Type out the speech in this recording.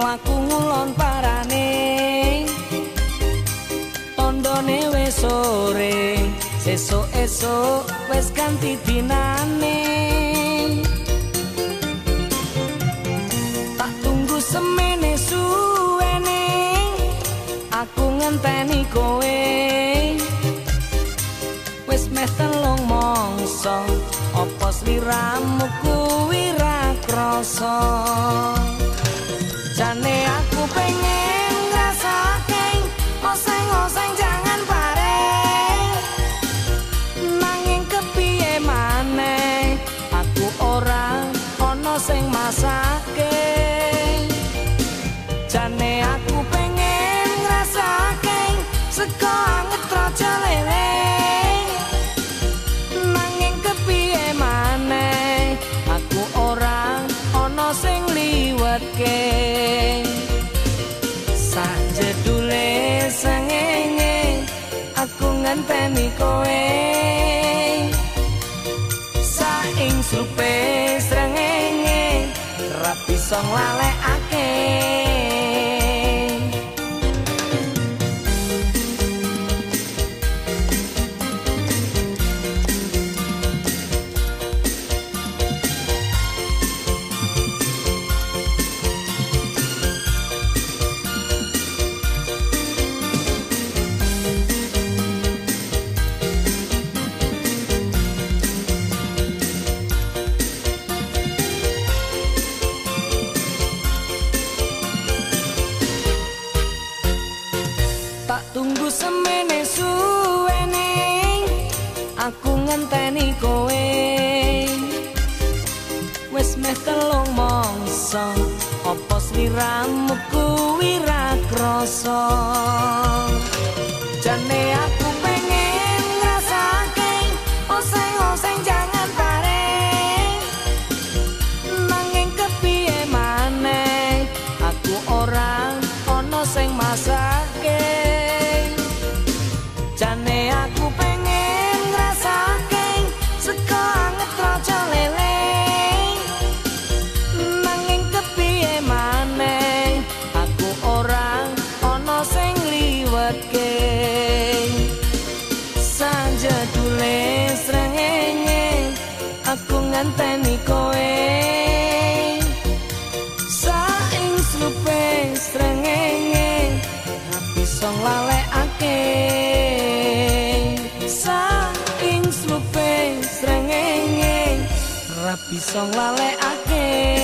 mlaku ngulon parane. Tondone wis sore sesuk esuk wis ganti dinane. Tak tunggu semene suwene aku ngenteni kowe. Wis meh telung mongso apa sliramu kuwi ra krasa jane aku pengen ngrasake oseng-oseng jangan bareng. Nanging kepiye maneh? Aku ora ana sing masake. Jane aku pengen ngrasake sego anget raja lele. Liwetke ra bisa nglalekake tak tunggu semene suwene aku ngenteni kowe. Wis meh telung mongso apa sliramu kuwi ra krasa sanjedule srengenge aku ngenteni kowe. Saing slupe srengenge rapi song lalekake saing slupe srengenge rapi song lalekake